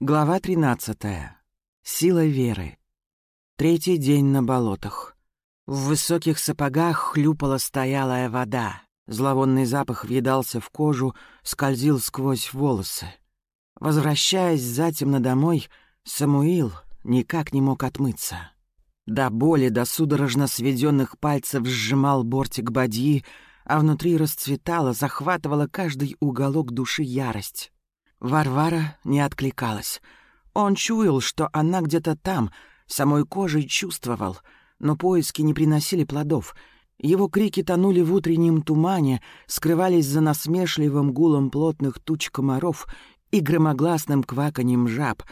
Глава 13. Сила веры. Третий день на болотах. В высоких сапогах хлюпала стоялая вода. Зловонный запах въедался в кожу, скользил сквозь волосы. Возвращаясь затемно домой, Самуил никак не мог отмыться. До боли, до судорожно сведенных пальцев сжимал бортик бадьи, а внутри расцветала, захватывала каждый уголок души ярость. Варвара не откликалась. Он чуял, что она где-то там, самой кожей чувствовал, но поиски не приносили плодов. Его крики тонули в утреннем тумане, скрывались за насмешливым гулом плотных туч комаров и громогласным кваканьем жаб.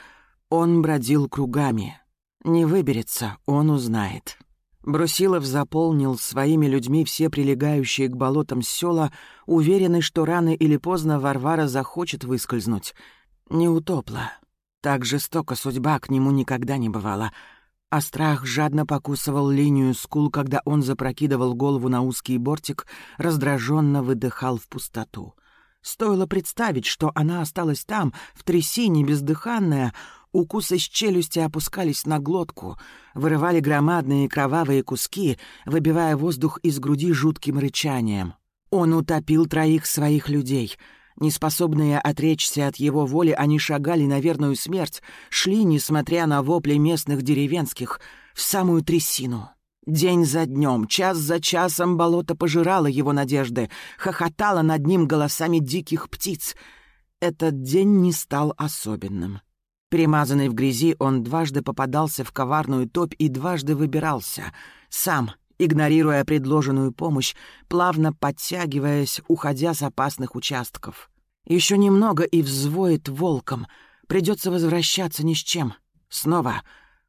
Он бродил кругами. Не выберется, он узнает. Брусилов заполнил своими людьми все прилегающие к болотам села, уверенный, что рано или поздно Варвара захочет выскользнуть. Не утопла. Так жестоко судьба к нему никогда не бывала. А страх жадно покусывал линию скул, когда он запрокидывал голову на узкий бортик, раздраженно выдыхал в пустоту. Стоило представить, что она осталась там, в трясине, бездыханная, Укусы с челюсти опускались на глотку, вырывали громадные кровавые куски, выбивая воздух из груди жутким рычанием. Он утопил троих своих людей. Неспособные отречься от его воли, они шагали на верную смерть, шли, несмотря на вопли местных деревенских, в самую трясину. День за днем, час за часом болото пожирало его надежды, хохотало над ним голосами диких птиц. Этот день не стал особенным. Перемазанный в грязи, он дважды попадался в коварную топь и дважды выбирался. Сам, игнорируя предложенную помощь, плавно подтягиваясь, уходя с опасных участков. Еще немного и взвоет волком. Придется возвращаться ни с чем. Снова.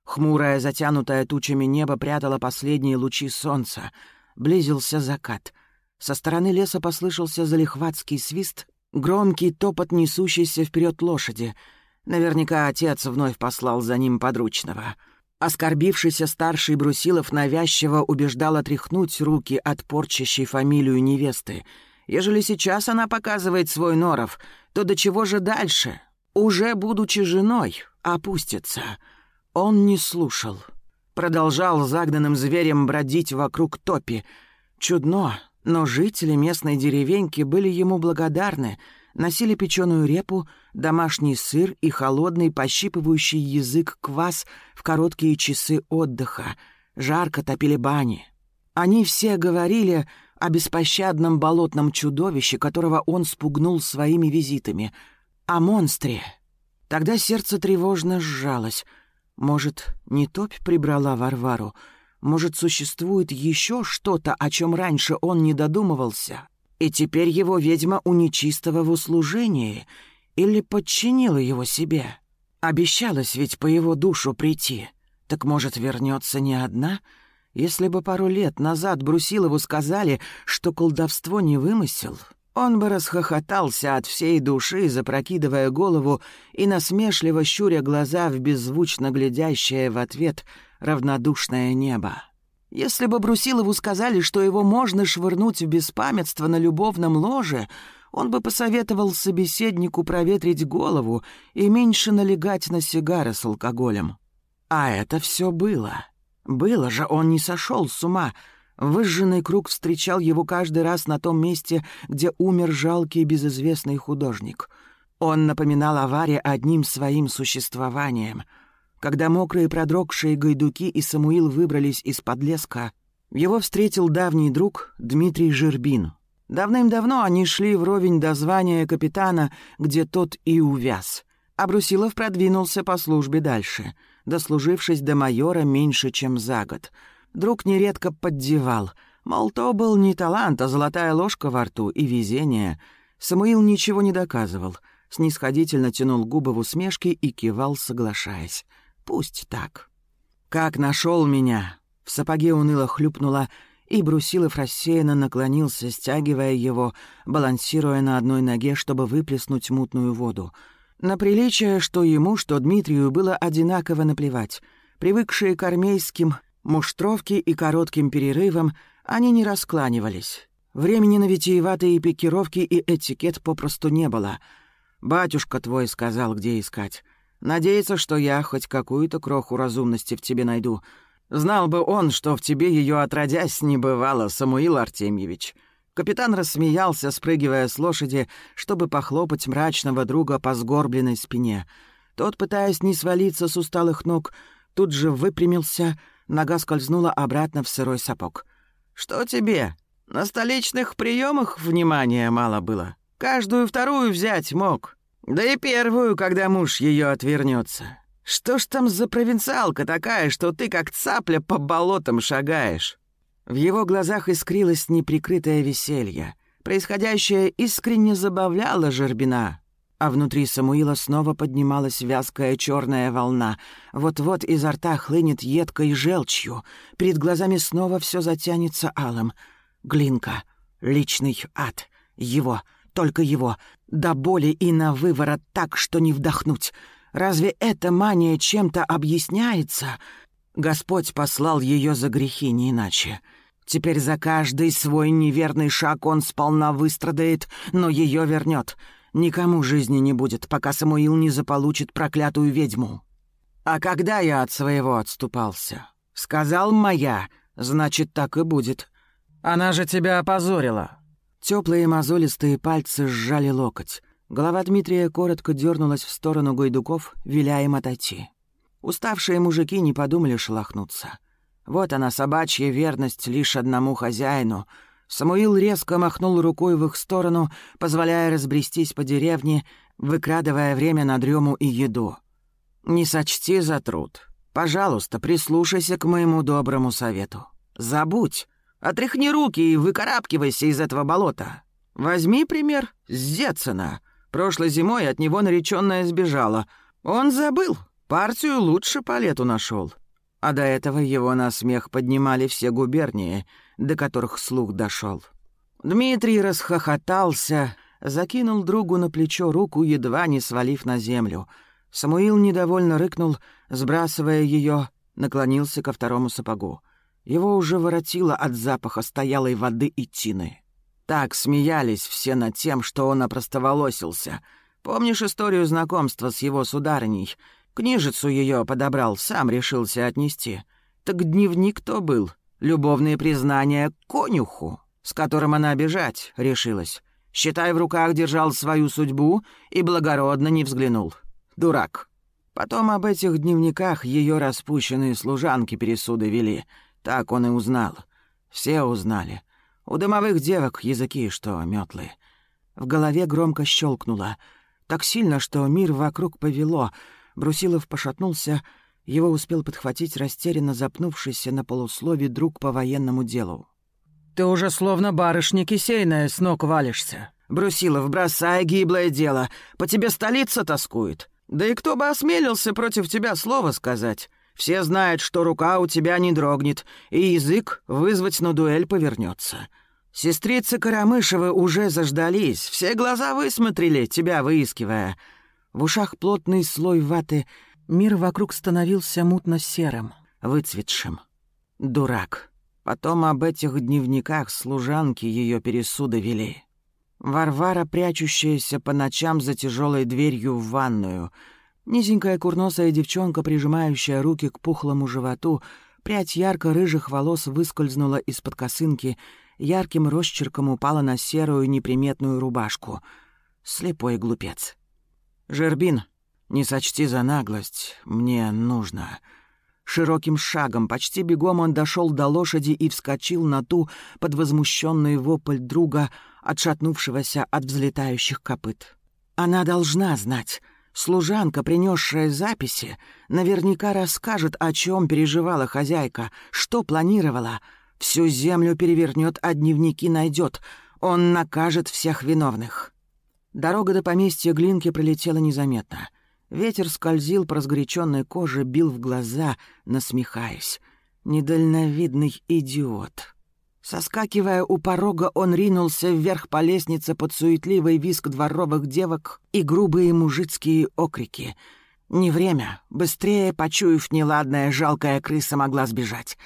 Хмурое, затянутое тучами небо прятало последние лучи солнца. Близился закат. Со стороны леса послышался залихватский свист, громкий топот несущейся вперед лошади — Наверняка отец вновь послал за ним подручного. Оскорбившийся старший Брусилов навязчиво убеждал отряхнуть руки от порчащей фамилию невесты. Ежели сейчас она показывает свой норов, то до чего же дальше? Уже будучи женой, опустится. Он не слушал. Продолжал загнанным зверем бродить вокруг топи. Чудно, но жители местной деревеньки были ему благодарны — носили печеную репу, домашний сыр и холодный, пощипывающий язык квас в короткие часы отдыха, жарко топили бани. Они все говорили о беспощадном болотном чудовище, которого он спугнул своими визитами, о монстре. Тогда сердце тревожно сжалось. Может, не топь прибрала Варвару? Может, существует еще что-то, о чем раньше он не додумывался?» И теперь его ведьма у нечистого в услужении или подчинила его себе. Обещалась ведь по его душу прийти. Так, может, вернется не одна? Если бы пару лет назад Брусилову сказали, что колдовство не вымысел, он бы расхохотался от всей души, запрокидывая голову и насмешливо щуря глаза в беззвучно глядящее в ответ равнодушное небо. Если бы Брусилову сказали, что его можно швырнуть в беспамятство на любовном ложе, он бы посоветовал собеседнику проветрить голову и меньше налегать на сигары с алкоголем. А это все было. Было же, он не сошел с ума. Выжженный круг встречал его каждый раз на том месте, где умер жалкий безызвестный художник. Он напоминал о Варе одним своим существованием — когда мокрые продрогшие гайдуки и Самуил выбрались из-под леска, его встретил давний друг Дмитрий Жербин. Давным-давно они шли вровень до звания капитана, где тот и увяз. А Брусилов продвинулся по службе дальше, дослужившись до майора меньше, чем за год. Друг нередко поддевал, мол, то был не талант, а золотая ложка во рту и везение. Самуил ничего не доказывал, снисходительно тянул губы в усмешке и кивал, соглашаясь. Пусть так. Как нашел меня? В сапоге уныло хлюпнула, и Брусилов рассеянно наклонился, стягивая его, балансируя на одной ноге, чтобы выплеснуть мутную воду. На приличие, что ему, что Дмитрию, было одинаково наплевать. Привыкшие к армейским муштровке и коротким перерывам, они не раскланивались. Времени на витиеватые пикировки и этикет попросту не было. «Батюшка твой сказал, где искать. Надеется, что я хоть какую-то кроху разумности в тебе найду. Знал бы он, что в тебе ее отродясь не бывало, Самуил Артемьевич». Капитан рассмеялся, спрыгивая с лошади, чтобы похлопать мрачного друга по сгорбленной спине. Тот, пытаясь не свалиться с усталых ног, тут же выпрямился, нога скользнула обратно в сырой сапог. «Что тебе? На столичных приемах внимания мало было. Каждую вторую взять мог. Да и первую, когда муж ее отвернется. Что ж там за провинциалка такая, что ты как цапля по болотам шагаешь?» В его глазах искрилось неприкрытое веселье. Происходящее искренне забавляло Жербина. А внутри Самуила снова поднималась вязкая черная волна. Вот-вот изо рта хлынет едкой желчью. Перед глазами снова все затянется алым. Глинка. Личный ад. Его. Только его. До боли и на выворот так, что не вдохнуть. Разве эта мания чем-то объясняется? Господь послал ее за грехи, не иначе. Теперь за каждый свой неверный шаг он сполна выстрадает, но ее вернет. Никому жизни не будет, пока Самуил не заполучит проклятую ведьму. А когда я от своего отступался? Сказал «моя», значит, так и будет. Она же тебя опозорила. Теплые мозолистые пальцы сжали локоть. Голова Дмитрия коротко дернулась в сторону Гайдуков, виляя им отойти. Уставшие мужики не подумали шелохнуться. Вот она, собачья верность лишь одному хозяину — Самуил резко махнул рукой в их сторону, позволяя разбрестись по деревне, выкрадывая время на дрему и еду. «Не сочти за труд. Пожалуйста, прислушайся к моему доброму совету. Забудь. Отряхни руки и выкарабкивайся из этого болота. Возьми пример с Зетсона. Прошлой зимой от него нареченная сбежала. Он забыл. Партию лучше по лету нашел. А до этого его на смех поднимали все губернии — до которых слух дошел. Дмитрий расхохотался, закинул другу на плечо руку, едва не свалив на землю. Самуил недовольно рыкнул, сбрасывая ее, наклонился ко второму сапогу. Его уже воротило от запаха стоялой воды и тины. Так смеялись все над тем, что он опростоволосился. Помнишь историю знакомства с его сударыней? Книжицу ее подобрал, сам решился отнести. Так дневник то был, Любовные признания конюху, с которым она бежать решилась. Считай, в руках держал свою судьбу и благородно не взглянул. Дурак. Потом об этих дневниках ее распущенные служанки пересуды вели. Так он и узнал. Все узнали. У домовых девок языки, что метлы. В голове громко щелкнуло. Так сильно, что мир вокруг повело. Брусилов пошатнулся, его успел подхватить растерянно запнувшийся на полуслове друг по военному делу. «Ты уже словно барышня кисейная с ног валишься. Брусилов, бросай гиблое дело. По тебе столица тоскует. Да и кто бы осмелился против тебя слово сказать? Все знают, что рука у тебя не дрогнет, и язык вызвать на дуэль повернется. Сестрицы Карамышевы уже заждались, все глаза высмотрели, тебя выискивая. В ушах плотный слой ваты — Мир вокруг становился мутно-серым, выцветшим. Дурак. Потом об этих дневниках служанки ее пересуды вели. Варвара, прячущаяся по ночам за тяжелой дверью в ванную. Низенькая курносая девчонка, прижимающая руки к пухлому животу. Прядь ярко-рыжих волос выскользнула из-под косынки, ярким росчерком упала на серую неприметную рубашку. Слепой глупец. «Жербин», не сочти за наглость, мне нужно». Широким шагом, почти бегом он дошел до лошади и вскочил на ту под возмущенный вопль друга, отшатнувшегося от взлетающих копыт. Она должна знать. Служанка, принесшая записи, наверняка расскажет, о чем переживала хозяйка, что планировала. Всю землю перевернет, а дневники найдет. Он накажет всех виновных. Дорога до поместья Глинки пролетела незаметно. Ветер скользил по разгоряченной коже, бил в глаза, насмехаясь. Недальновидный идиот. Соскакивая у порога, он ринулся вверх по лестнице под суетливый виск дворовых девок и грубые мужицкие окрики. Не время. Быстрее, почуяв неладное, жалкая крыса могла сбежать.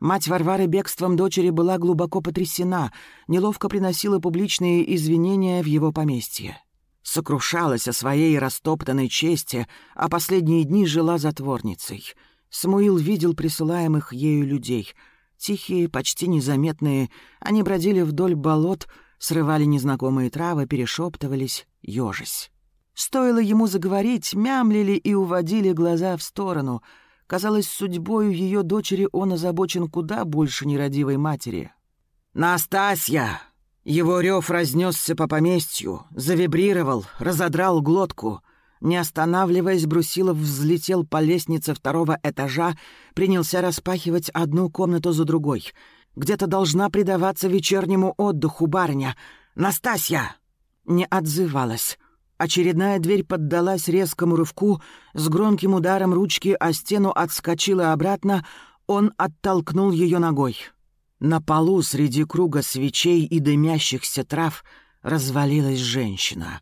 Мать Варвары бегством дочери была глубоко потрясена, неловко приносила публичные извинения в его поместье. Сокрушалась о своей растоптанной чести, а последние дни жила затворницей. Самуил видел присылаемых ею людей. Тихие, почти незаметные, они бродили вдоль болот, срывали незнакомые травы, перешептывались, ежась. Стоило ему заговорить, мямлили и уводили глаза в сторону. Казалось, судьбою ее дочери он озабочен куда больше нерадивой матери. «Настасья!» Его рев разнесся по поместью, завибрировал, разодрал глотку. Не останавливаясь, Брусилов взлетел по лестнице второго этажа, принялся распахивать одну комнату за другой. Где-то должна предаваться вечернему отдыху барыня. «Настасья!» Не отзывалась. Очередная дверь поддалась резкому рывку, с громким ударом ручки о стену отскочила обратно, он оттолкнул ее ногой. На полу среди круга свечей и дымящихся трав развалилась женщина.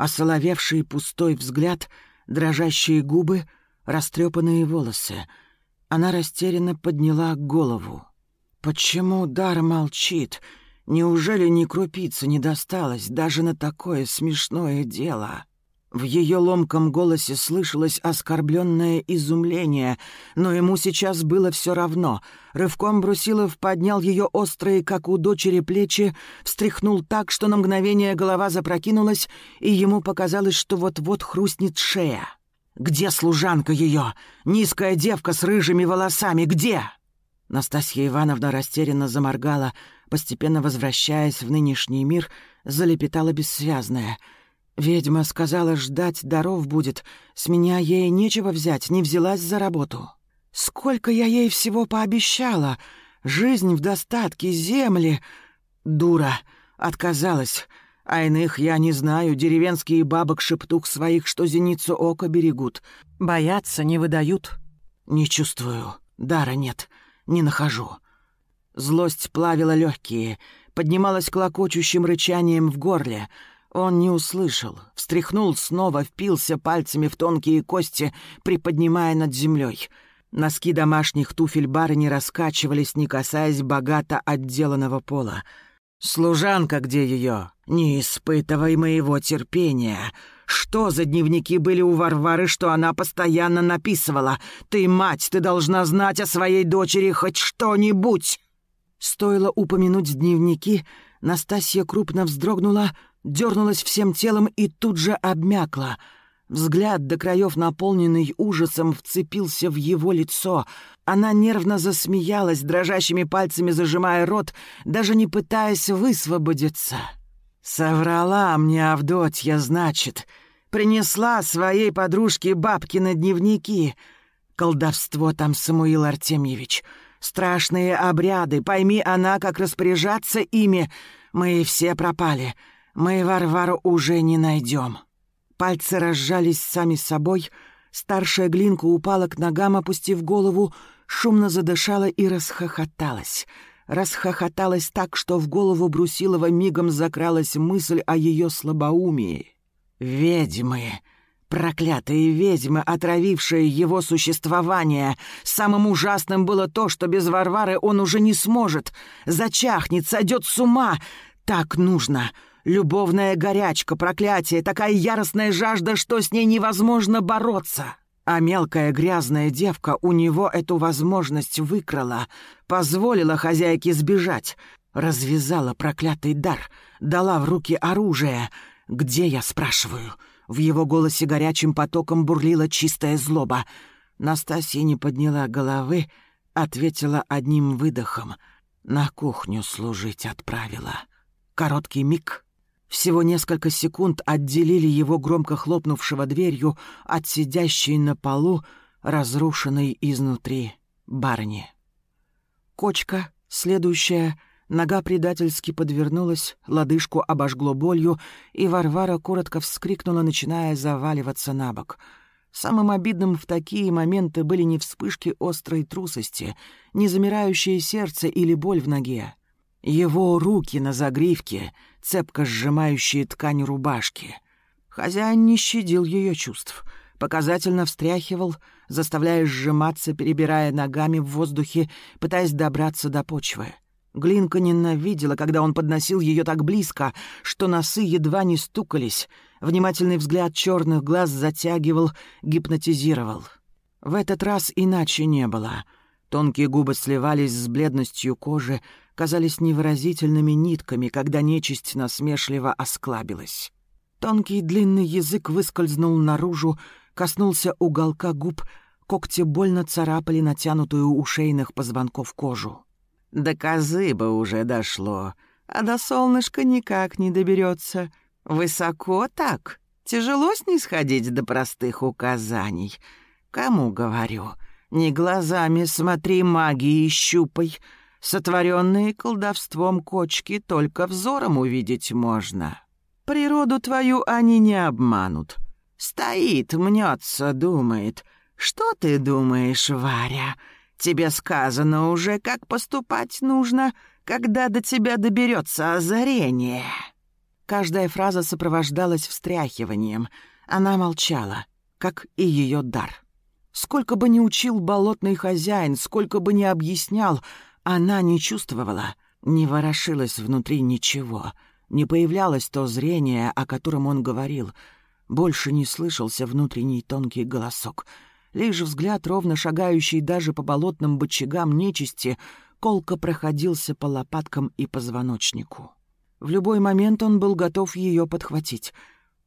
Осоловевший пустой взгляд, дрожащие губы, растрепанные волосы. Она растерянно подняла голову. «Почему дар молчит?» Неужели ни крупицы не досталось даже на такое смешное дело? В ее ломком голосе слышалось оскорбленное изумление, но ему сейчас было все равно. Рывком Брусилов поднял ее острые, как у дочери, плечи, встряхнул так, что на мгновение голова запрокинулась, и ему показалось, что вот-вот хрустнет шея. «Где служанка ее? Низкая девка с рыжими волосами, где?» Настасья Ивановна растерянно заморгала, постепенно возвращаясь в нынешний мир, залепетала бессвязная. «Ведьма сказала, ждать даров будет. С меня ей нечего взять, не взялась за работу. Сколько я ей всего пообещала! Жизнь в достатке, земли!» «Дура! Отказалась!» А иных я не знаю, деревенские бабок-шептух своих, что зеницу ока берегут. Боятся, не выдают. Не чувствую, дара нет не нахожу. Злость плавила легкие, поднималась клокочущим рычанием в горле. Он не услышал, встряхнул снова, впился пальцами в тонкие кости, приподнимая над землей. Носки домашних туфель барыни раскачивались, не касаясь богато отделанного пола. «Служанка где ее? Не испытывай моего терпения!» Что за дневники были у Варвары, что она постоянно написывала? Ты, мать, ты должна знать о своей дочери хоть что-нибудь!» Стоило упомянуть дневники, Настасья крупно вздрогнула, дернулась всем телом и тут же обмякла. Взгляд до краев, наполненный ужасом, вцепился в его лицо. Она нервно засмеялась, дрожащими пальцами зажимая рот, даже не пытаясь высвободиться. «Соврала мне Авдотья, значит. Принесла своей подружке бабки на дневники. Колдовство там, Самуил Артемьевич. Страшные обряды. Пойми она, как распоряжаться ими. Мы все пропали. Мы Варвару уже не найдем». Пальцы разжались сами собой. Старшая Глинка упала к ногам, опустив голову, шумно задышала и расхохоталась — расхохоталась так, что в голову Брусилова мигом закралась мысль о ее слабоумии. «Ведьмы!» Проклятые ведьмы, отравившие его существование. Самым ужасным было то, что без Варвары он уже не сможет. Зачахнет, сойдет с ума. Так нужно. Любовная горячка, проклятие, такая яростная жажда, что с ней невозможно бороться. А мелкая грязная девка у него эту возможность выкрала, позволила хозяйке сбежать, развязала проклятый дар, дала в руки оружие. «Где я?» — спрашиваю. В его голосе горячим потоком бурлила чистая злоба. Настасья не подняла головы, ответила одним выдохом. На кухню служить отправила. Короткий миг — всего несколько секунд отделили его громко хлопнувшего дверью от сидящей на полу, разрушенной изнутри барни. Кочка, следующая, нога предательски подвернулась, лодыжку обожгло болью, и Варвара коротко вскрикнула, начиная заваливаться на бок. Самым обидным в такие моменты были не вспышки острой трусости, не замирающее сердце или боль в ноге. Его руки на загривке, цепко сжимающие ткань рубашки. Хозяин не щадил ее чувств, показательно встряхивал, заставляя сжиматься, перебирая ногами в воздухе, пытаясь добраться до почвы. Глинка ненавидела, когда он подносил ее так близко, что носы едва не стукались. Внимательный взгляд черных глаз затягивал, гипнотизировал. В этот раз иначе не было. Тонкие губы сливались с бледностью кожи, казались невыразительными нитками, когда нечисть насмешливо осклабилась. Тонкий длинный язык выскользнул наружу, коснулся уголка губ, когти больно царапали натянутую у шейных позвонков кожу. До козы бы уже дошло, а до солнышка никак не доберется. Высоко так, тяжело снисходить до простых указаний. Кому говорю? Не глазами смотри, магии щупай. Сотворенные колдовством кочки только взором увидеть можно. Природу твою они не обманут. Стоит, мнется, думает. Что ты думаешь, Варя?» Тебе сказано уже, как поступать нужно, когда до тебя доберется озарение». Каждая фраза сопровождалась встряхиванием. Она молчала, как и ее дар. Сколько бы ни учил болотный хозяин, сколько бы ни объяснял, она не чувствовала, не ворошилась внутри ничего, не появлялось то зрение, о котором он говорил. Больше не слышался внутренний тонкий голосок — Лишь взгляд, ровно шагающий даже по болотным бочагам нечисти, колко проходился по лопаткам и позвоночнику. В любой момент он был готов ее подхватить.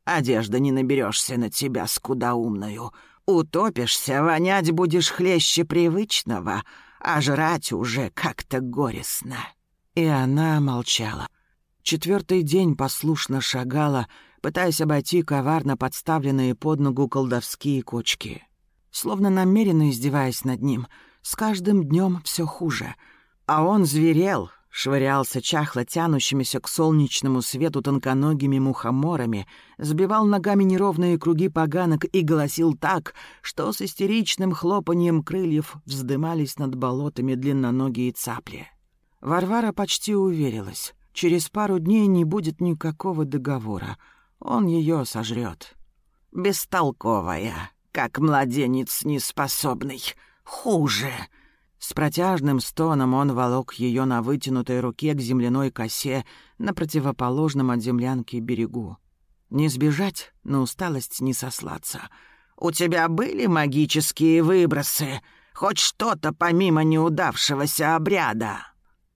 «Одежда не наберешься на тебя, скудоумную. Утопишься, вонять будешь хлеще привычного, а жрать уже как-то горестно». И она молчала. Четвертый день послушно шагала, пытаясь обойти коварно подставленные под ногу колдовские кочки словно намеренно издеваясь над ним. С каждым днем все хуже. А он зверел, швырялся чахло тянущимися к солнечному свету тонконогими мухоморами, сбивал ногами неровные круги поганок и голосил так, что с истеричным хлопанием крыльев вздымались над болотами длинноногие цапли. Варвара почти уверилась. Через пару дней не будет никакого договора. Он ее сожрет. «Бестолковая», как младенец неспособный. Хуже!» С протяжным стоном он волок ее на вытянутой руке к земляной косе на противоположном от землянки берегу. Не сбежать, на усталость не сослаться. «У тебя были магические выбросы? Хоть что-то помимо неудавшегося обряда?»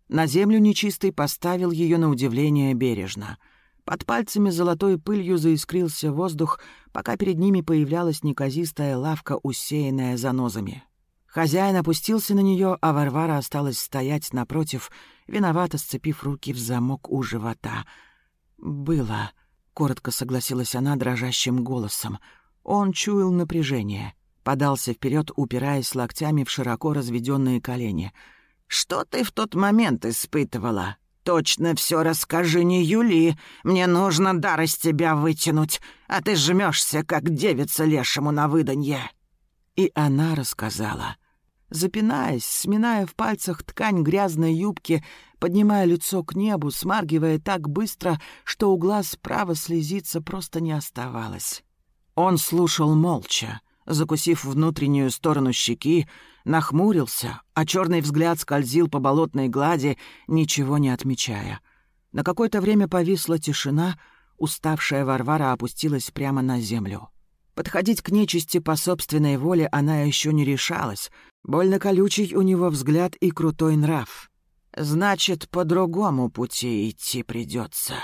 На землю нечистый поставил ее на удивление бережно — под пальцами золотой пылью заискрился воздух, пока перед ними появлялась неказистая лавка, усеянная занозами. Хозяин опустился на нее, а Варвара осталась стоять напротив, виновато сцепив руки в замок у живота. «Было», — коротко согласилась она дрожащим голосом. Он чуял напряжение, подался вперед, упираясь локтями в широко разведенные колени. «Что ты в тот момент испытывала?» точно все расскажи, не Юли. Мне нужно дар из тебя вытянуть, а ты жмешься, как девица лешему на выданье». И она рассказала. Запинаясь, сминая в пальцах ткань грязной юбки, поднимая лицо к небу, смаргивая так быстро, что у глаз справа слезиться просто не оставалось. Он слушал молча, закусив внутреннюю сторону щеки, нахмурился, а черный взгляд скользил по болотной глади, ничего не отмечая. На какое-то время повисла тишина, уставшая Варвара опустилась прямо на землю. Подходить к нечисти по собственной воле она еще не решалась. Больно колючий у него взгляд и крутой нрав. Значит, по другому пути идти придется.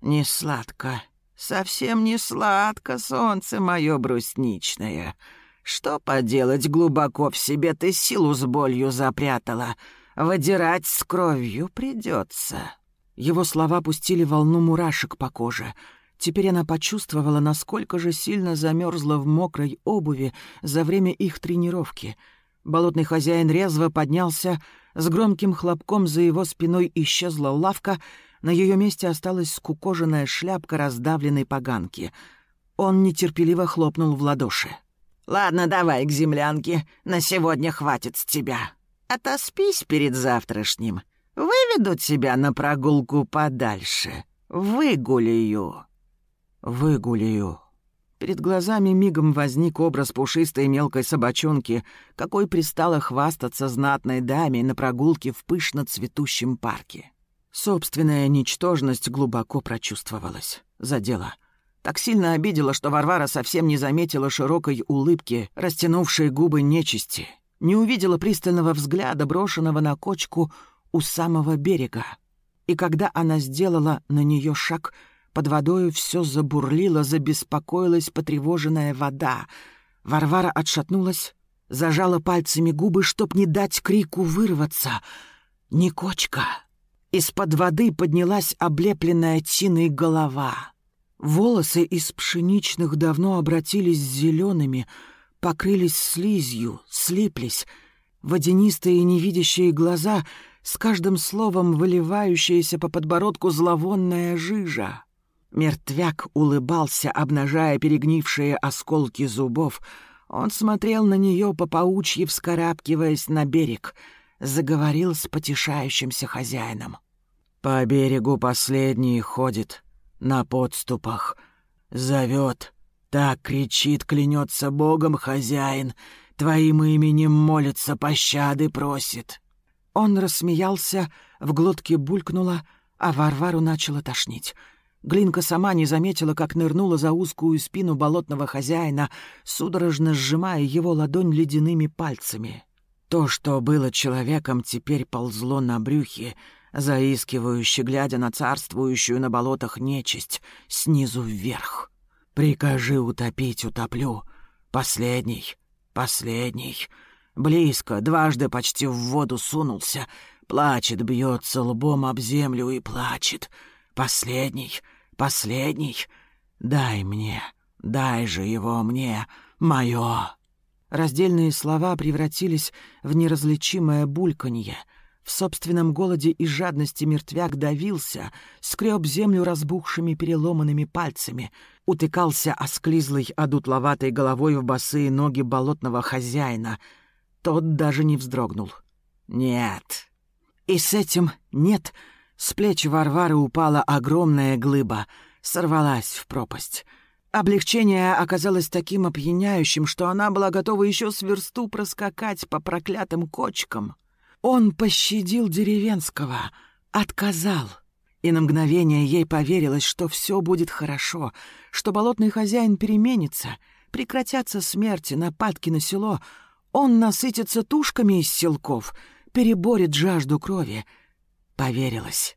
Не сладко. Совсем не сладко, солнце мое брусничное. Что поделать, глубоко в себе ты силу с болью запрятала. Выдирать с кровью придется. Его слова пустили волну мурашек по коже. Теперь она почувствовала, насколько же сильно замерзла в мокрой обуви за время их тренировки. Болотный хозяин резво поднялся, с громким хлопком за его спиной исчезла лавка, на ее месте осталась скукоженная шляпка раздавленной поганки. Он нетерпеливо хлопнул в ладоши. Ладно, давай к землянке. На сегодня хватит с тебя. Отоспись перед завтрашним. Выведу тебя на прогулку подальше. Выгуляю. Выгуляю. Перед глазами мигом возник образ пушистой мелкой собачонки, какой пристало хвастаться знатной даме на прогулке в пышно цветущем парке. Собственная ничтожность глубоко прочувствовалась. Задела. Так сильно обидела, что Варвара совсем не заметила широкой улыбки, растянувшей губы нечисти, не увидела пристального взгляда, брошенного на кочку у самого берега. И когда она сделала на нее шаг, под водою все забурлило, забеспокоилась потревоженная вода. Варвара отшатнулась, зажала пальцами губы, чтоб не дать крику вырваться. «Не кочка!» Из-под воды поднялась облепленная тиной голова. Волосы из пшеничных давно обратились зелеными, покрылись слизью, слиплись. Водянистые невидящие глаза, с каждым словом выливающаяся по подбородку зловонная жижа. Мертвяк улыбался, обнажая перегнившие осколки зубов. Он смотрел на нее по паучьи, вскарабкиваясь на берег. Заговорил с потешающимся хозяином. «По берегу последний ходит, на подступах. Зовет. Так кричит, клянется Богом хозяин. Твоим именем молится, пощады просит. Он рассмеялся, в глотке булькнуло, а Варвару начало тошнить. Глинка сама не заметила, как нырнула за узкую спину болотного хозяина, судорожно сжимая его ладонь ледяными пальцами. То, что было человеком, теперь ползло на брюхе, заискивающе глядя на царствующую на болотах нечисть снизу вверх. «Прикажи утопить, утоплю. Последний, последний. Близко, дважды почти в воду сунулся. Плачет, бьется лбом об землю и плачет. Последний, последний. Дай мне, дай же его мне, мое». Раздельные слова превратились в неразличимое бульканье — в собственном голоде и жадности мертвяк давился, скреб землю разбухшими переломанными пальцами, утыкался осклизлой одутловатой головой в босые ноги болотного хозяина. Тот даже не вздрогнул. «Нет». И с этим «нет» с плеч Варвары упала огромная глыба, сорвалась в пропасть. Облегчение оказалось таким опьяняющим, что она была готова еще с версту проскакать по проклятым кочкам. Он пощадил деревенского, отказал. И на мгновение ей поверилось, что все будет хорошо, что болотный хозяин переменится, прекратятся смерти, нападки на село, он насытится тушками из селков, переборет жажду крови. Поверилась.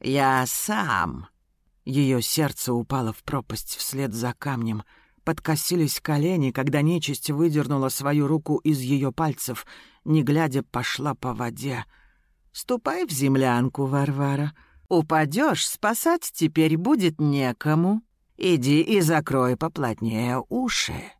«Я сам». Ее сердце упало в пропасть вслед за камнем. Подкосились колени, когда нечисть выдернула свою руку из ее пальцев — не глядя, пошла по воде. «Ступай в землянку, Варвара. Упадешь, спасать теперь будет некому. Иди и закрой поплотнее уши».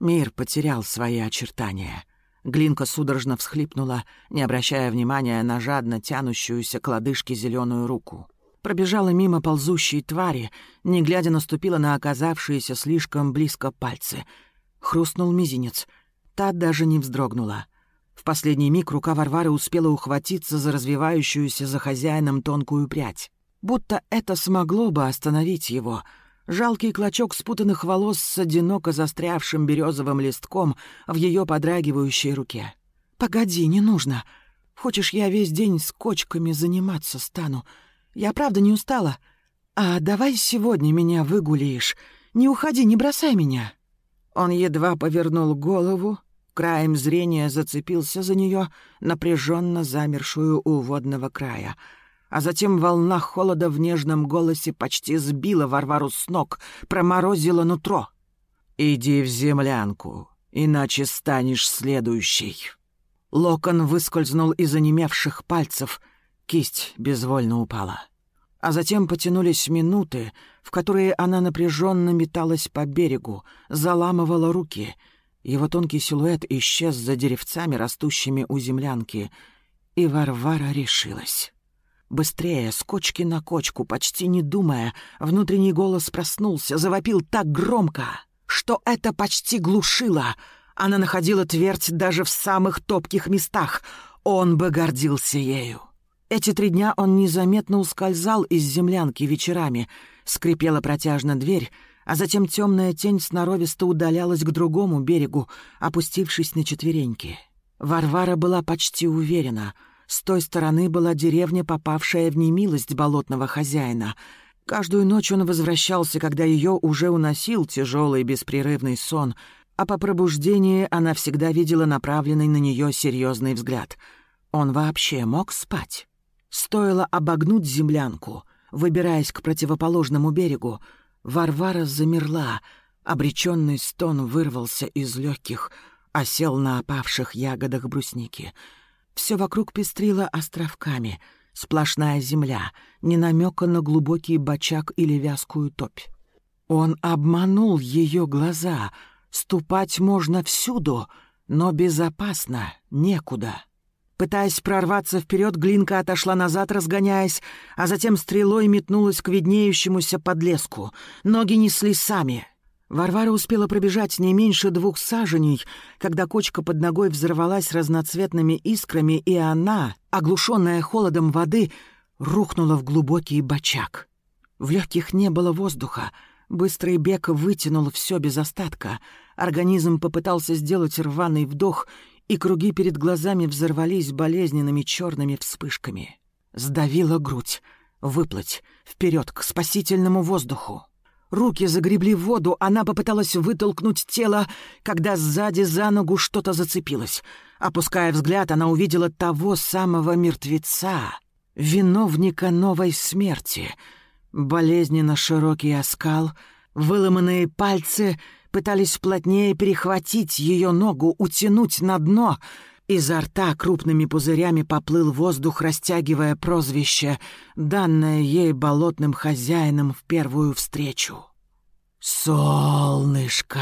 Мир потерял свои очертания. Глинка судорожно всхлипнула, не обращая внимания на жадно тянущуюся к лодыжке зеленую руку. Пробежала мимо ползущей твари, не глядя наступила на оказавшиеся слишком близко пальцы. Хрустнул мизинец. Та даже не вздрогнула — в последний миг рука Варвары успела ухватиться за развивающуюся за хозяином тонкую прядь. Будто это смогло бы остановить его. Жалкий клочок спутанных волос с одиноко застрявшим березовым листком в ее подрагивающей руке. «Погоди, не нужно. Хочешь, я весь день с кочками заниматься стану? Я правда не устала. А давай сегодня меня выгулишь. Не уходи, не бросай меня». Он едва повернул голову, Краем зрения зацепился за нее, напряженно замершую у водного края. А затем волна холода в нежном голосе почти сбила Варвару с ног, проморозила нутро. «Иди в землянку, иначе станешь следующей». Локон выскользнул из онемевших пальцев, кисть безвольно упала. А затем потянулись минуты, в которые она напряженно металась по берегу, заламывала руки — его тонкий силуэт исчез за деревцами, растущими у землянки, и Варвара решилась. Быстрее, с кочки на кочку, почти не думая, внутренний голос проснулся, завопил так громко, что это почти глушило. Она находила твердь даже в самых топких местах. Он бы гордился ею. Эти три дня он незаметно ускользал из землянки вечерами. Скрипела протяжно дверь, а затем темная тень сноровисто удалялась к другому берегу, опустившись на четвереньки. Варвара была почти уверена. С той стороны была деревня, попавшая в немилость болотного хозяина. Каждую ночь он возвращался, когда ее уже уносил тяжелый беспрерывный сон, а по пробуждении она всегда видела направленный на нее серьезный взгляд. Он вообще мог спать? Стоило обогнуть землянку, выбираясь к противоположному берегу, Варвара замерла, обреченный стон вырвался из легких — осел на опавших ягодах брусники. Все вокруг пестрило островками, сплошная земля, не намека на глубокий бочак или вязкую топь. Он обманул ее глаза. Ступать можно всюду, но безопасно некуда. Пытаясь прорваться вперед, Глинка отошла назад, разгоняясь, а затем стрелой метнулась к виднеющемуся подлеску. Ноги несли сами — Варвара успела пробежать не меньше двух саженей, когда кочка под ногой взорвалась разноцветными искрами, и она, оглушенная холодом воды, рухнула в глубокий бочак. В легких не было воздуха. Быстрый бег вытянул все без остатка. Организм попытался сделать рваный вдох, и круги перед глазами взорвались болезненными черными вспышками. Сдавила грудь. Выплыть вперед к спасительному воздуху. Руки загребли в воду, она попыталась вытолкнуть тело, когда сзади за ногу что-то зацепилось. Опуская взгляд, она увидела того самого мертвеца, виновника новой смерти. Болезненно широкий оскал, выломанные пальцы пытались плотнее перехватить ее ногу, утянуть на дно — Изо рта крупными пузырями поплыл воздух, растягивая прозвище, данное ей болотным хозяином в первую встречу. «Солнышко!»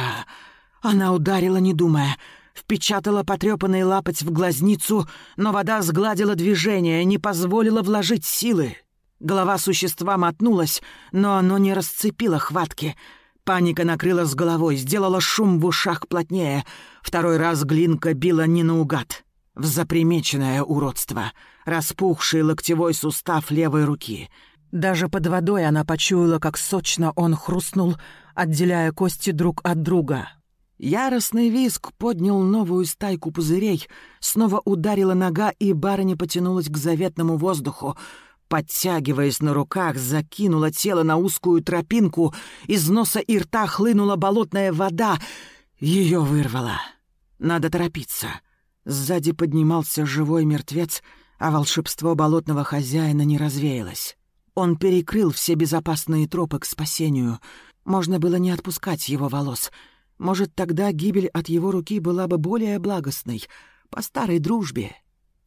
Она ударила, не думая, впечатала потрепанный лапоть в глазницу, но вода сгладила движение, не позволила вложить силы. Голова существа мотнулась, но оно не расцепило хватки — Паника накрыла с головой, сделала шум в ушах плотнее. Второй раз глинка била не наугад. В запримеченное уродство. Распухший локтевой сустав левой руки. Даже под водой она почуяла, как сочно он хрустнул, отделяя кости друг от друга. Яростный виск поднял новую стайку пузырей, снова ударила нога, и барыня потянулась к заветному воздуху — Подтягиваясь на руках, закинула тело на узкую тропинку, из носа и рта хлынула болотная вода. Ее вырвало. Надо торопиться. Сзади поднимался живой мертвец, а волшебство болотного хозяина не развеялось. Он перекрыл все безопасные тропы к спасению. Можно было не отпускать его волос. Может, тогда гибель от его руки была бы более благостной, по старой дружбе.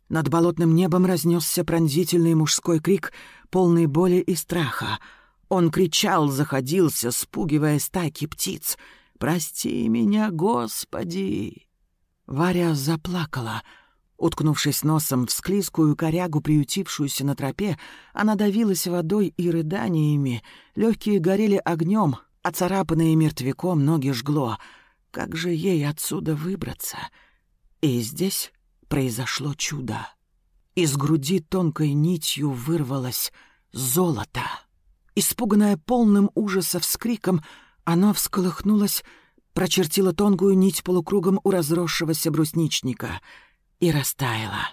Над болотным небом разнесся пронзительный мужской крик, полный боли и страха. Он кричал, заходился, спугивая стайки птиц. «Прости меня, Господи!» Варя заплакала. Уткнувшись носом в склизкую корягу, приютившуюся на тропе, она давилась водой и рыданиями. Легкие горели огнем, а царапанные мертвяком ноги жгло. Как же ей отсюда выбраться? И здесь произошло чудо. Из груди тонкой нитью вырвалось золото. Испуганное полным ужаса вскриком, оно всколыхнулось, прочертило тонкую нить полукругом у разросшегося брусничника и растаяло.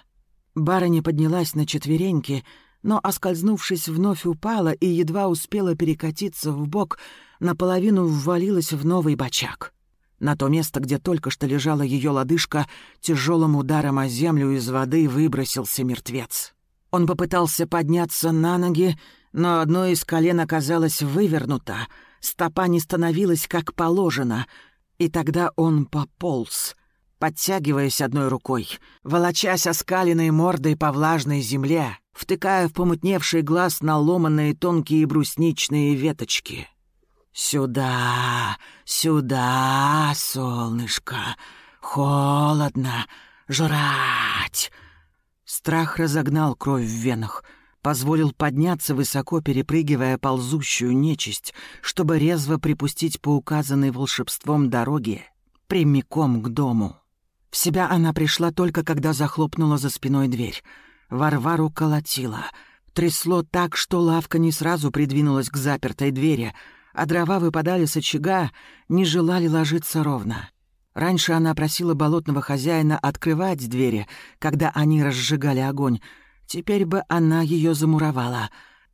Барыня поднялась на четвереньки, но, оскользнувшись, вновь упала и едва успела перекатиться в бок, наполовину ввалилась в новый бочак. На то место, где только что лежала ее лодыжка, тяжелым ударом о землю из воды выбросился мертвец. Он попытался подняться на ноги, но одно из колен оказалось вывернуто, стопа не становилась как положено, и тогда он пополз, подтягиваясь одной рукой, волочась оскаленной мордой по влажной земле, втыкая в помутневший глаз наломанные тонкие брусничные веточки — «Сюда, сюда, солнышко! Холодно! Жрать!» Страх разогнал кровь в венах, позволил подняться высоко, перепрыгивая ползущую нечисть, чтобы резво припустить по указанной волшебством дороге прямиком к дому. В себя она пришла только когда захлопнула за спиной дверь. Варвару колотила. Трясло так, что лавка не сразу придвинулась к запертой двери — а дрова выпадали с очага, не желали ложиться ровно. Раньше она просила болотного хозяина открывать двери, когда они разжигали огонь. Теперь бы она ее замуровала.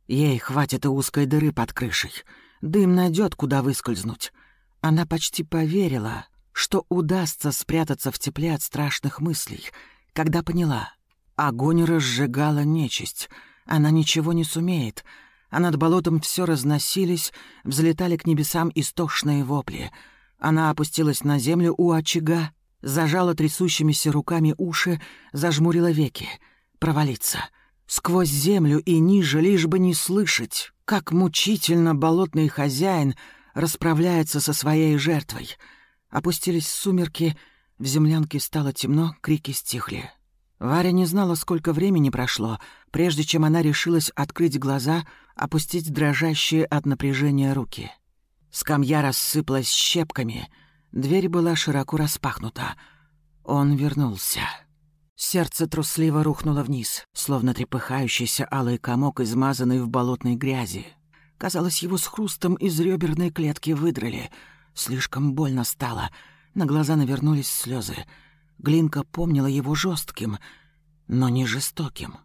Ей хватит и узкой дыры под крышей. Дым найдет, куда выскользнуть. Она почти поверила, что удастся спрятаться в тепле от страшных мыслей, когда поняла. Огонь разжигала нечисть. Она ничего не сумеет. А над болотом все разносились, взлетали к небесам истошные вопли — она опустилась на землю у очага, зажала трясущимися руками уши, зажмурила веки. Провалиться. Сквозь землю и ниже, лишь бы не слышать, как мучительно болотный хозяин расправляется со своей жертвой. Опустились сумерки, в землянке стало темно, крики стихли. Варя не знала, сколько времени прошло, прежде чем она решилась открыть глаза, опустить дрожащие от напряжения руки — Скамья рассыпалась щепками. Дверь была широко распахнута. Он вернулся. Сердце трусливо рухнуло вниз, словно трепыхающийся алый комок, измазанный в болотной грязи. Казалось, его с хрустом из реберной клетки выдрали. Слишком больно стало. На глаза навернулись слезы. Глинка помнила его жестким, но не жестоким.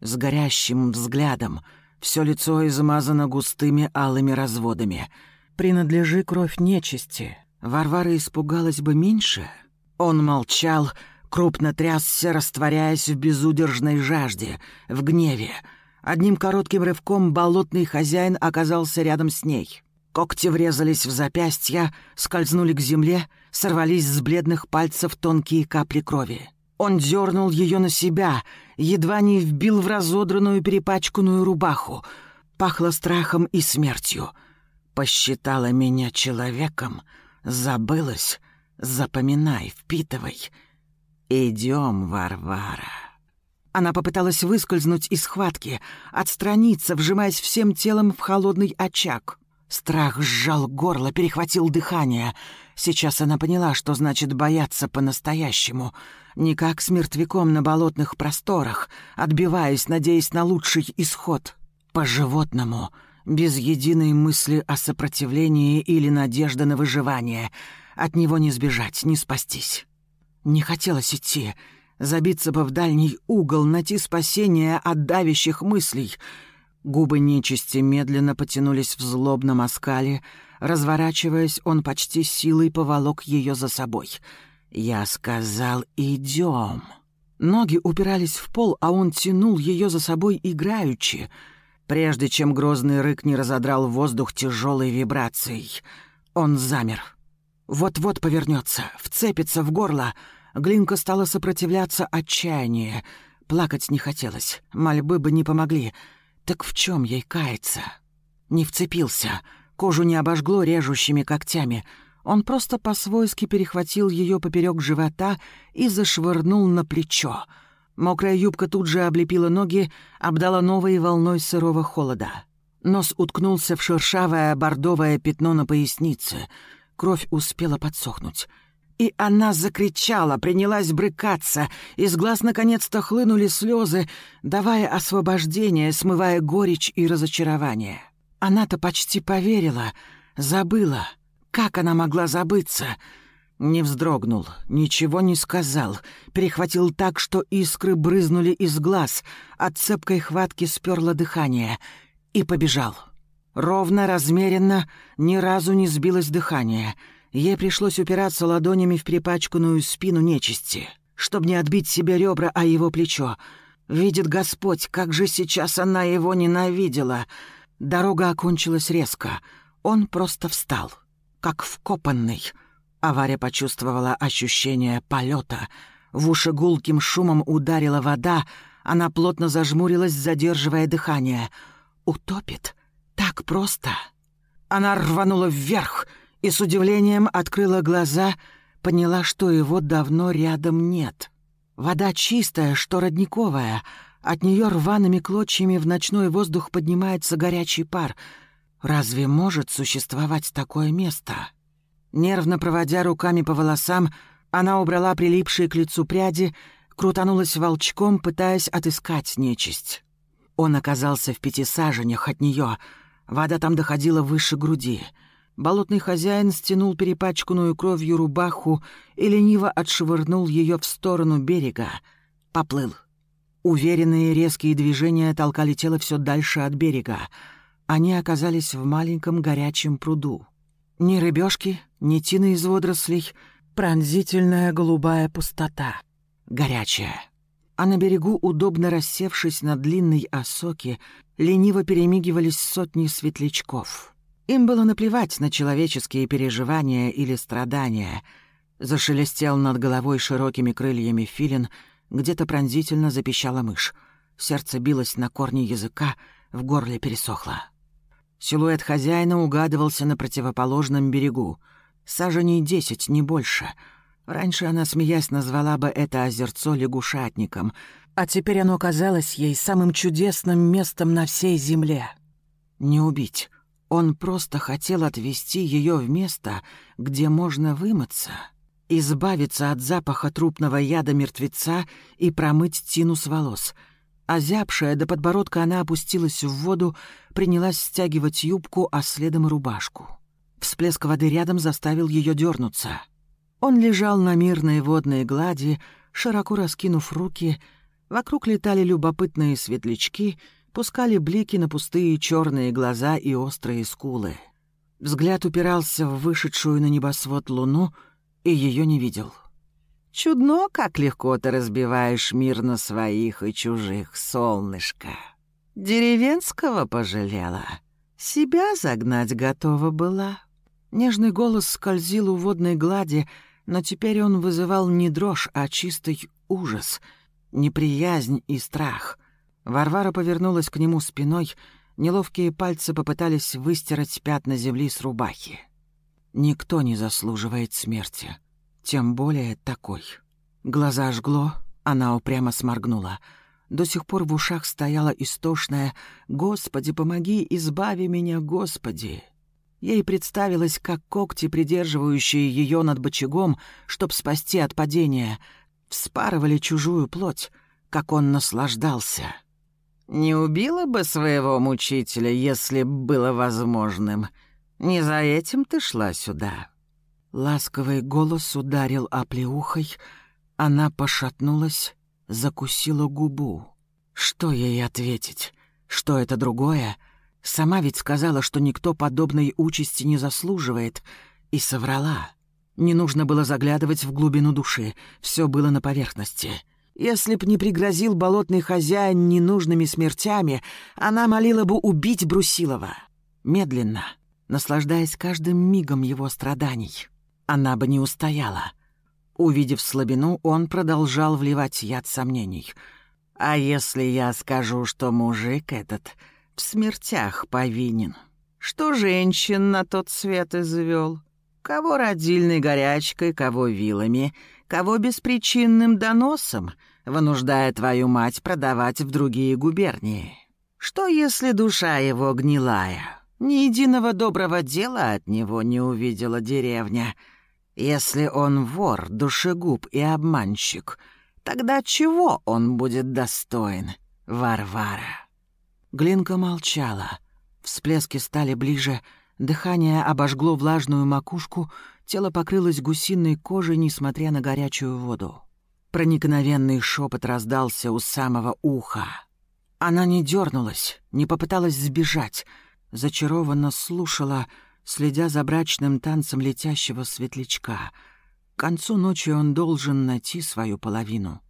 С горящим взглядом. Все лицо измазано густыми алыми разводами — принадлежи кровь нечисти. Варвара испугалась бы меньше. Он молчал, крупно трясся, растворяясь в безудержной жажде, в гневе. Одним коротким рывком болотный хозяин оказался рядом с ней. Когти врезались в запястья, скользнули к земле, сорвались с бледных пальцев тонкие капли крови. Он дернул ее на себя, едва не вбил в разодранную перепачканную рубаху. Пахло страхом и смертью — посчитала меня человеком, забылась, запоминай, впитывай. Идем, Варвара. Она попыталась выскользнуть из схватки, отстраниться, вжимаясь всем телом в холодный очаг. Страх сжал горло, перехватил дыхание. Сейчас она поняла, что значит бояться по-настоящему. Не как с мертвяком на болотных просторах, отбиваясь, надеясь на лучший исход. По-животному — без единой мысли о сопротивлении или надежды на выживание. От него не сбежать, не спастись. Не хотелось идти, забиться бы в дальний угол, найти спасение от давящих мыслей. Губы нечисти медленно потянулись в злобном оскале. Разворачиваясь, он почти силой поволок ее за собой. «Я сказал, идем». Ноги упирались в пол, а он тянул ее за собой играючи — прежде чем грозный рык не разодрал воздух тяжелой вибрацией. Он замер. Вот-вот повернется, вцепится в горло. Глинка стала сопротивляться отчаянию. Плакать не хотелось, мольбы бы не помогли. Так в чем ей каяться? Не вцепился, кожу не обожгло режущими когтями. Он просто по-свойски перехватил ее поперек живота и зашвырнул на плечо — Мокрая юбка тут же облепила ноги, обдала новой волной сырого холода. Нос уткнулся в шершавое бордовое пятно на пояснице. Кровь успела подсохнуть. И она закричала, принялась брыкаться. Из глаз наконец-то хлынули слезы, давая освобождение, смывая горечь и разочарование. Она-то почти поверила, забыла. Как она могла забыться — не вздрогнул, ничего не сказал, перехватил так, что искры брызнули из глаз, от цепкой хватки сперло дыхание и побежал. Ровно, размеренно, ни разу не сбилось дыхание. Ей пришлось упираться ладонями в перепачканную спину нечисти, чтобы не отбить себе ребра о его плечо. Видит Господь, как же сейчас она его ненавидела. Дорога окончилась резко. Он просто встал, как вкопанный — Авария почувствовала ощущение полета. В уши гулким шумом ударила вода. Она плотно зажмурилась, задерживая дыхание. «Утопит? Так просто?» Она рванула вверх и с удивлением открыла глаза, поняла, что его давно рядом нет. Вода чистая, что родниковая. От нее рваными клочьями в ночной воздух поднимается горячий пар. Разве может существовать такое место?» Нервно проводя руками по волосам, она убрала прилипшие к лицу пряди, крутанулась волчком, пытаясь отыскать нечисть. Он оказался в пяти саженях от нее. Вода там доходила выше груди. Болотный хозяин стянул перепачканную кровью рубаху и лениво отшвырнул ее в сторону берега. Поплыл. Уверенные резкие движения толкали тело все дальше от берега. Они оказались в маленьком горячем пруду. Ни рыбешки, ни тины из водорослей, пронзительная голубая пустота. Горячая. А на берегу, удобно рассевшись на длинной осоке, лениво перемигивались сотни светлячков. Им было наплевать на человеческие переживания или страдания. Зашелестел над головой широкими крыльями филин, где-то пронзительно запищала мышь. Сердце билось на корне языка, в горле пересохло. Силуэт хозяина угадывался на противоположном берегу. Саженей десять, не больше. Раньше она, смеясь, назвала бы это озерцо лягушатником, а теперь оно казалось ей самым чудесным местом на всей земле. Не убить. Он просто хотел отвезти ее в место, где можно вымыться — избавиться от запаха трупного яда мертвеца и промыть тину с волос. Озябшая до подбородка она опустилась в воду, принялась стягивать юбку, а следом рубашку. Всплеск воды рядом заставил ее дернуться. Он лежал на мирной водной глади, широко раскинув руки. Вокруг летали любопытные светлячки, пускали блики на пустые черные глаза и острые скулы. Взгляд упирался в вышедшую на небосвод луну — и ее не видел. Чудно, как легко ты разбиваешь мир на своих и чужих, солнышко. Деревенского пожалела, себя загнать готова была. Нежный голос скользил у водной глади, но теперь он вызывал не дрожь, а чистый ужас, неприязнь и страх. Варвара повернулась к нему спиной, неловкие пальцы попытались выстирать пятна земли с рубахи. Никто не заслуживает смерти, тем более такой. Глаза жгло, она упрямо сморгнула. До сих пор в ушах стояла истошная «Господи, помоги, избави меня, Господи!» Ей представилось, как когти, придерживающие ее над бочагом, чтоб спасти от падения, вспарывали чужую плоть, как он наслаждался. «Не убила бы своего мучителя, если б было возможным», не за этим ты шла сюда». Ласковый голос ударил оплеухой. Она пошатнулась, закусила губу. Что ей ответить? Что это другое? Сама ведь сказала, что никто подобной участи не заслуживает, и соврала. Не нужно было заглядывать в глубину души, все было на поверхности. Если б не пригрозил болотный хозяин ненужными смертями, она молила бы убить Брусилова. Медленно, наслаждаясь каждым мигом его страданий. Она бы не устояла. Увидев слабину, он продолжал вливать яд сомнений. «А если я скажу, что мужик этот в смертях повинен? Что женщин на тот свет извел? Кого родильной горячкой, кого вилами, кого беспричинным доносом, вынуждая твою мать продавать в другие губернии? Что, если душа его гнилая?» Ни единого доброго дела от него не увидела деревня. Если он вор, душегуб и обманщик, тогда чего он будет достоин, Варвара?» Глинка молчала. Всплески стали ближе, дыхание обожгло влажную макушку, тело покрылось гусиной кожей, несмотря на горячую воду. Проникновенный шепот раздался у самого уха. Она не дернулась, не попыталась сбежать — зачарованно слушала, следя за брачным танцем летящего светлячка. К концу ночи он должен найти свою половину.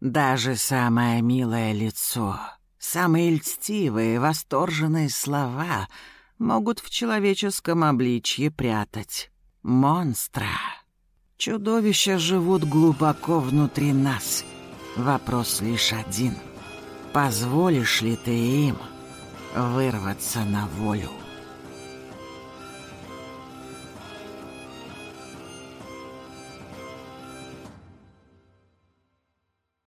Даже самое милое лицо, самые льстивые, восторженные слова могут в человеческом обличье прятать монстра. Чудовища живут глубоко внутри нас. Вопрос лишь один. Позволишь ли ты им — вырваться на волю.